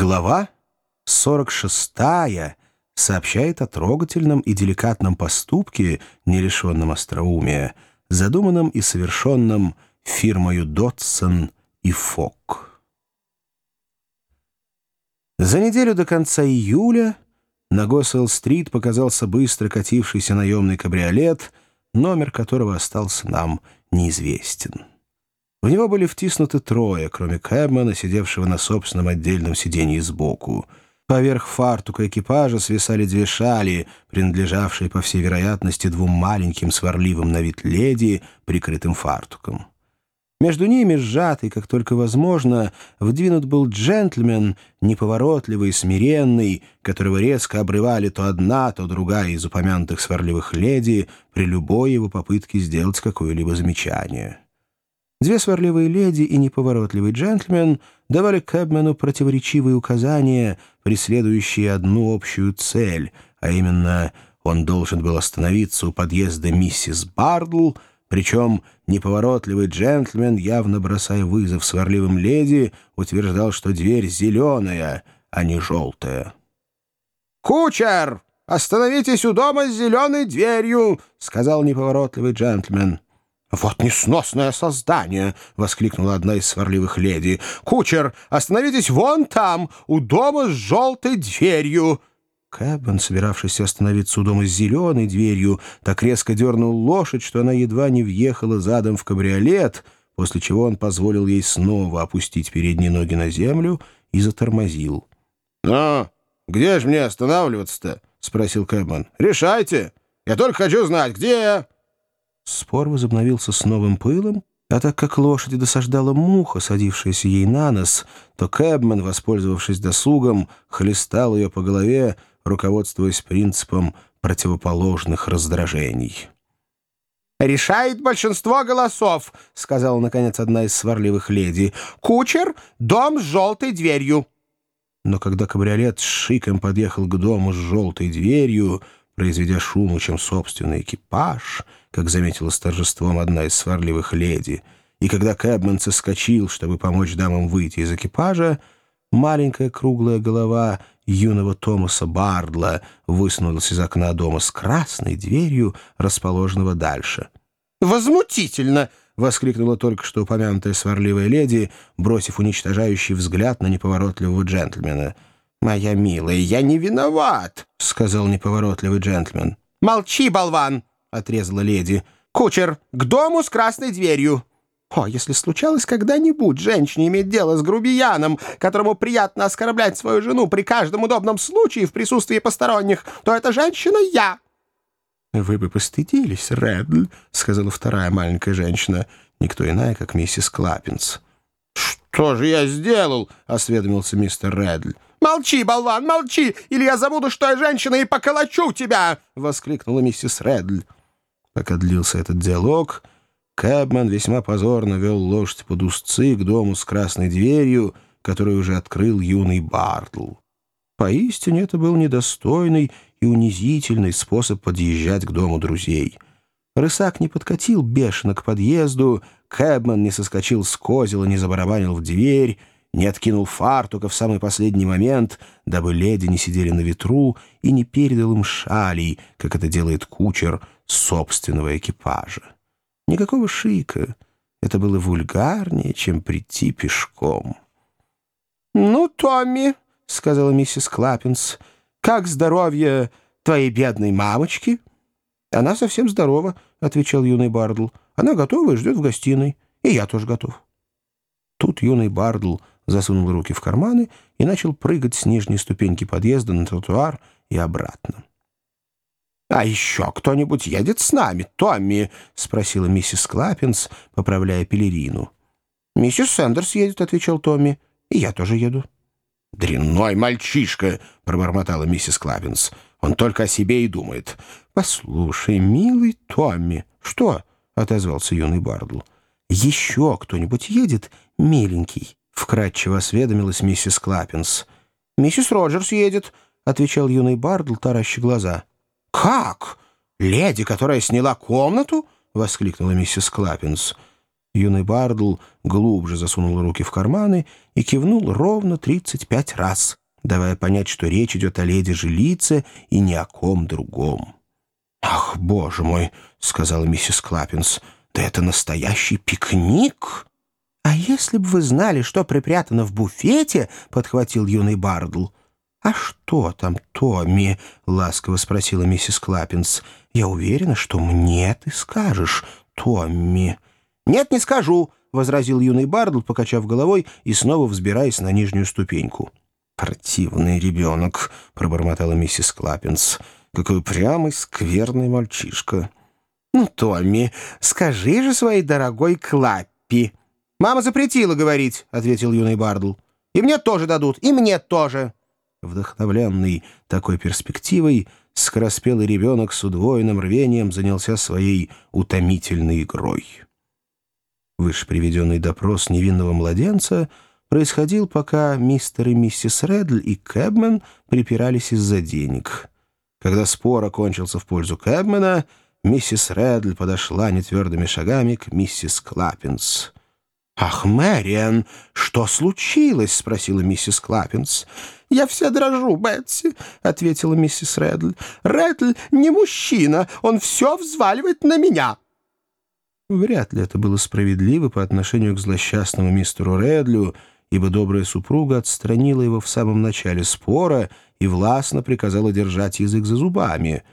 Глава 46 сообщает о трогательном и деликатном поступке, не лишенном остроумия, задуманном и совершенном фирмою Дотсон и Фок. За неделю до конца июля на Госселл-стрит показался быстро катившийся наемный кабриолет, номер которого остался нам неизвестен. В него были втиснуты трое, кроме Кэбмана, сидевшего на собственном отдельном сиденье сбоку. Поверх фартука экипажа свисали две шали, принадлежавшие, по всей вероятности, двум маленьким сварливым на вид леди, прикрытым фартуком. Между ними, сжатый, как только возможно, вдвинут был джентльмен, неповоротливый, смиренный, которого резко обрывали то одна, то другая из упомянутых сварливых леди при любой его попытке сделать какое-либо замечание. Две сварливые леди и неповоротливый джентльмен давали Кэбмену противоречивые указания, преследующие одну общую цель, а именно он должен был остановиться у подъезда миссис Бардл, причем неповоротливый джентльмен, явно бросая вызов сварливым леди, утверждал, что дверь зеленая, а не желтая. «Кучер, остановитесь у дома с зеленой дверью!» — сказал неповоротливый джентльмен. «Вот несносное создание!» — воскликнула одна из сварливых леди. «Кучер, остановитесь вон там, у дома с желтой дверью!» Кэббен, собиравшийся остановиться у дома с зеленой дверью, так резко дернул лошадь, что она едва не въехала задом в кабриолет, после чего он позволил ей снова опустить передние ноги на землю и затормозил. «Ну, где же мне останавливаться-то?» — спросил Кэббен. «Решайте! Я только хочу знать, где...» Спор возобновился с новым пылом, а так как лошади досаждала муха, садившаяся ей на нос, то Кэбмен, воспользовавшись досугом, хлестал ее по голове, руководствуясь принципом противоположных раздражений. «Решает большинство голосов», — сказала, наконец, одна из сварливых леди. «Кучер — дом с желтой дверью». Но когда кабриолет с шиком подъехал к дому с желтой дверью, произведя шуму, чем собственный экипаж, как заметила с торжеством одна из сварливых леди, и когда Кэбман соскочил, чтобы помочь дамам выйти из экипажа, маленькая круглая голова юного Томаса Бардла высунулась из окна дома с красной дверью, расположенного дальше. «Возмутительно!» — воскликнула только что упомянутая сварливая леди, бросив уничтожающий взгляд на неповоротливого джентльмена — «Моя милая, я не виноват», — сказал неповоротливый джентльмен. «Молчи, болван!» — отрезала леди. «Кучер, к дому с красной дверью!» О, если случалось когда-нибудь женщине иметь дело с грубияном, которому приятно оскорблять свою жену при каждом удобном случае в присутствии посторонних, то эта женщина я. — Вы бы постыдились, Редл, — сказала вторая маленькая женщина, никто иная, как миссис Клаппинс. — Что же я сделал? — осведомился мистер Редль. «Молчи, болван, молчи, или я забуду, что я женщина, и поколочу тебя!» — воскликнула миссис Редль. Пока длился этот диалог, Кэбман весьма позорно вел лошадь под узцы к дому с красной дверью, которую уже открыл юный Бартл. Поистине это был недостойный и унизительный способ подъезжать к дому друзей. Рысак не подкатил бешено к подъезду, Кэбман не соскочил с козела, не забарабанил в дверь, не откинул фартука в самый последний момент, дабы леди не сидели на ветру и не передал им шалей, как это делает кучер собственного экипажа. Никакого шика. Это было вульгарнее, чем прийти пешком. «Ну, Томми», — сказала миссис Клаппинс, — «как здоровье твоей бедной мамочки?» «Она совсем здорова», — отвечал юный Бардл. «Она готова и ждет в гостиной. И я тоже готов». Тут юный Бардл засунул руки в карманы и начал прыгать с нижней ступеньки подъезда на тротуар и обратно. «А еще кто-нибудь едет с нами, Томми?» — спросила миссис Клаппинс, поправляя пелерину. «Миссис Сэндерс едет», — отвечал Томми. «И я тоже еду». «Дрянной мальчишка!» — пробормотала миссис Клаппинс. «Он только о себе и думает». «Послушай, милый Томми». «Что?» — отозвался юный Бардл. «Еще кто-нибудь едет, миленький?» Вкратчиво осведомилась миссис Клаппинс. «Миссис Роджерс едет», — отвечал юный Бардл, таращи глаза. «Как? Леди, которая сняла комнату?» — воскликнула миссис Клаппинс. Юный Бардл глубже засунул руки в карманы и кивнул ровно 35 раз, давая понять, что речь идет о леди жилице и ни о ком другом. «Ах, боже мой!» — сказала миссис Клаппинс. «Да это настоящий пикник!» «А если бы вы знали, что припрятано в буфете?» — подхватил юный Бардл. «А что там, Томми?» — ласково спросила миссис Клаппинс. «Я уверена, что мне ты скажешь, Томми». «Нет, не скажу», — возразил юный Бардл, покачав головой и снова взбираясь на нижнюю ступеньку. «Противный ребенок», — пробормотала миссис Клаппинс. «Какой упрямый, скверный мальчишка». «Ну, Томми, скажи же своей дорогой Клаппи». «Мама запретила говорить», — ответил юный Бардл. «И мне тоже дадут, и мне тоже». Вдохновленный такой перспективой, скороспелый ребенок с удвоенным рвением занялся своей утомительной игрой. Выше приведенный допрос невинного младенца происходил, пока мистер и миссис Редл и Кэбмен припирались из-за денег. Когда спор окончился в пользу Кэбмена, миссис Редл подошла нетвердыми шагами к миссис Клаппинс. «Ах, Мэриан, что случилось?» — спросила миссис Клаппинс. «Я вся дрожу, Бетси», — ответила миссис Редл. «Редл не мужчина, он все взваливает на меня». Вряд ли это было справедливо по отношению к злосчастному мистеру Редлю, ибо добрая супруга отстранила его в самом начале спора и властно приказала держать язык за зубами.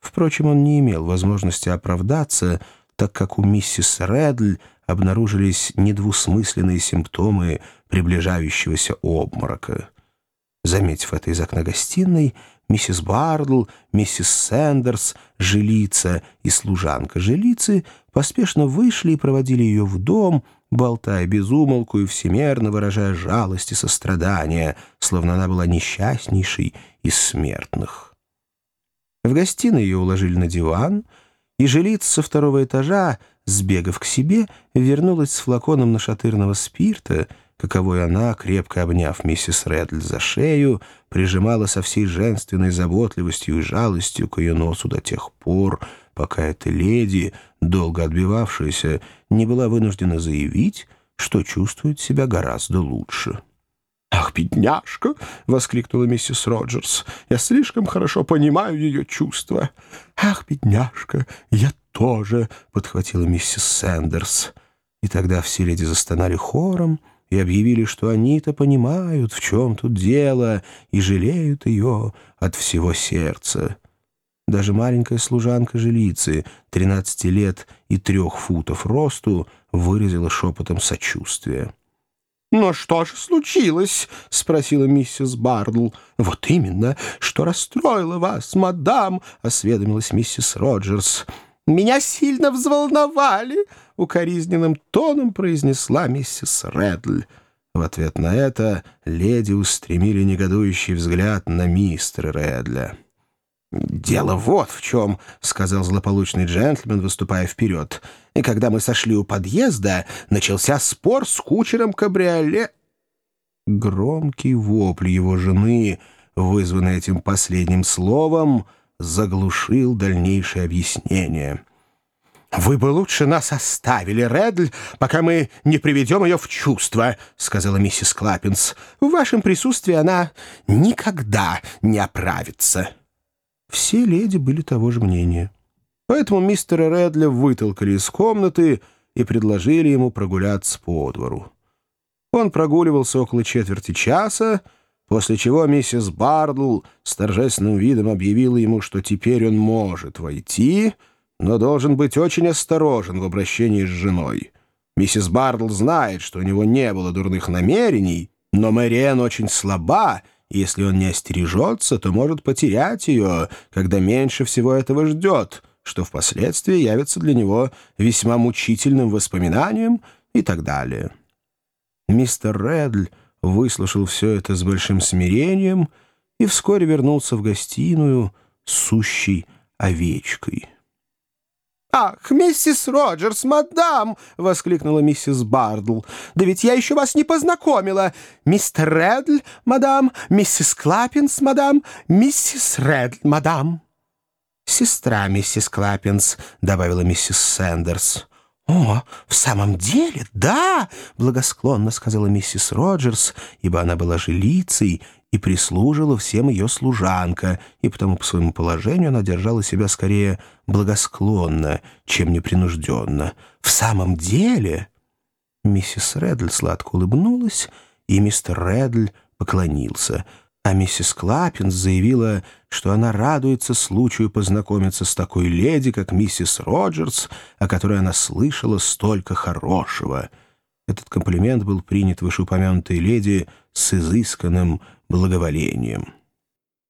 Впрочем, он не имел возможности оправдаться, так как у миссис Редль обнаружились недвусмысленные симптомы приближающегося обморока. Заметив это из окна гостиной, миссис Бардл, миссис Сэндерс, жилица и служанка жилицы поспешно вышли и проводили ее в дом, болтая без умолку и всемерно выражая жалость и сострадание, словно она была несчастнейшей из смертных. В гостиной ее уложили на диван, и жилица со второго этажа, сбегав к себе, вернулась с флаконом нашатырного спирта — каковой она, крепко обняв миссис Редль за шею, прижимала со всей женственной заботливостью и жалостью к ее носу до тех пор, пока эта леди, долго отбивавшаяся, не была вынуждена заявить, что чувствует себя гораздо лучше. «Ах, бедняжка!» — воскликнула миссис Роджерс. «Я слишком хорошо понимаю ее чувства». «Ах, бедняжка! Я тоже!» — подхватила миссис Сэндерс. И тогда все леди застонали хором — и объявили, что они-то понимают, в чем тут дело, и жалеют ее от всего сердца. Даже маленькая служанка жилицы, 13 лет и трех футов росту, выразила шепотом сочувствие. «Но что же случилось?» — спросила миссис Бардл. «Вот именно, что расстроило вас, мадам?» — осведомилась миссис Роджерс. «Меня сильно взволновали!» — укоризненным тоном произнесла миссис Редль. В ответ на это леди устремили негодующий взгляд на мистера Редля. «Дело вот в чем», — сказал злополучный джентльмен, выступая вперед. «И когда мы сошли у подъезда, начался спор с кучером кабриоле...» Громкий вопль его жены, вызванный этим последним словом, заглушил дальнейшее объяснение — «Вы бы лучше нас оставили, Редль, пока мы не приведем ее в чувство», — сказала миссис Клаппинс. «В вашем присутствии она никогда не оправится». Все леди были того же мнения. Поэтому мистера Редля вытолкали из комнаты и предложили ему прогуляться по двору. Он прогуливался около четверти часа, после чего миссис Бардл с торжественным видом объявила ему, что теперь он может войти — но должен быть очень осторожен в обращении с женой. Миссис Бардл знает, что у него не было дурных намерений, но Мэриэн очень слаба, и если он не остережется, то может потерять ее, когда меньше всего этого ждет, что впоследствии явится для него весьма мучительным воспоминанием и так далее. Мистер Редль выслушал все это с большим смирением и вскоре вернулся в гостиную сущей овечкой. «Ах, миссис Роджерс, мадам!» — воскликнула миссис Бардл. «Да ведь я еще вас не познакомила! Мистер Редль, мадам, миссис Клаппинс, мадам, миссис Редль, мадам!» «Сестра миссис Клаппинс», — добавила миссис Сэндерс. «О, в самом деле, да!» — благосклонно сказала миссис Роджерс, ибо она была жилицей и прислужила всем ее служанка, и потому по своему положению она держала себя скорее благосклонно, чем непринужденно. «В самом деле...» Миссис Редль сладко улыбнулась, и мистер Редль поклонился — а миссис Клаппинс заявила, что она радуется случаю познакомиться с такой леди, как миссис Роджерс, о которой она слышала столько хорошего. Этот комплимент был принят вышеупомянутой леди с изысканным благоволением.